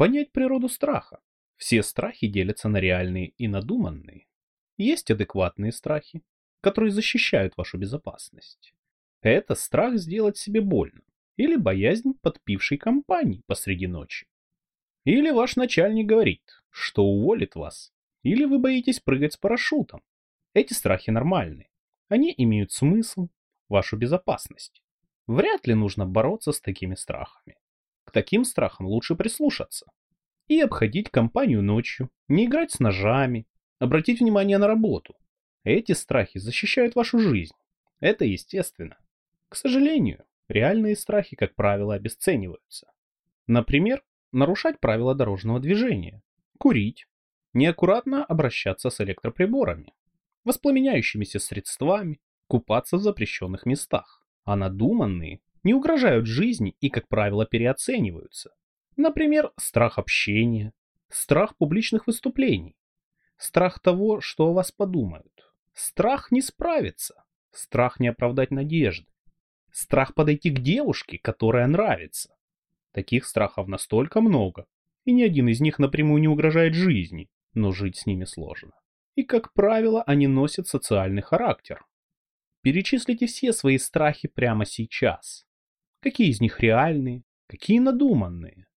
Понять природу страха. Все страхи делятся на реальные и надуманные. Есть адекватные страхи, которые защищают вашу безопасность. Это страх сделать себе больно или боязнь подпившей компании посреди ночи. Или ваш начальник говорит, что уволит вас, или вы боитесь прыгать с парашютом. Эти страхи нормальны. Они имеют смысл, вашу безопасность. Вряд ли нужно бороться с такими страхами. К таким страхам лучше прислушаться. И обходить компанию ночью, не играть с ножами, обратить внимание на работу. Эти страхи защищают вашу жизнь. Это естественно. К сожалению, реальные страхи, как правило, обесцениваются. Например, нарушать правила дорожного движения, курить, неаккуратно обращаться с электроприборами, воспламеняющимися средствами, купаться в запрещенных местах, а надуманные не угрожают жизни и, как правило, переоцениваются. Например, страх общения, страх публичных выступлений, страх того, что о вас подумают, страх не справиться, страх не оправдать надежды, страх подойти к девушке, которая нравится. Таких страхов настолько много, и ни один из них напрямую не угрожает жизни, но жить с ними сложно. И, как правило, они носят социальный характер. Перечислите все свои страхи прямо сейчас. Какие из них реальные, какие надуманные.